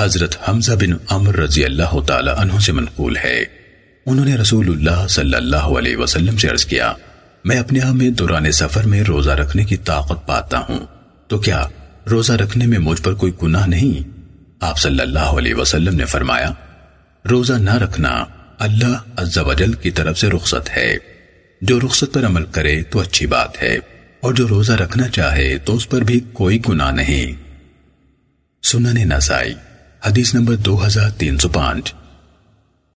حضرت حمزہ بن عمر رضی اللہ تعالی عنہ سے منقول ہے۔ انہوں نے رسول اللہ صلی اللہ علیہ وسلم سے عرض کیا، میں اپنے آپ میں دوران سفر میں روزہ رکھنے کی طاقت پاتا ہوں۔ تو کیا روزہ رکھنے میں مجھ پر کوئی گناہ نہیں؟ آپ صلی اللہ علیہ وسلم نے فرمایا، روزہ نہ رکھنا اللہ عز و جل کی طرف سے رخصت ہے۔ جو رخصت پر عمل کرے تو اچھی بات ہے، اور جو روزہ رکھنا چاہے تو اس پر بھی کوئی گناہ نہیں۔ سنن نسائی حدیث نمبر دو ہزار تین سو پانچ۔